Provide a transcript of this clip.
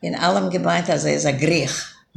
in allem gemeint, also er ist ein Griech.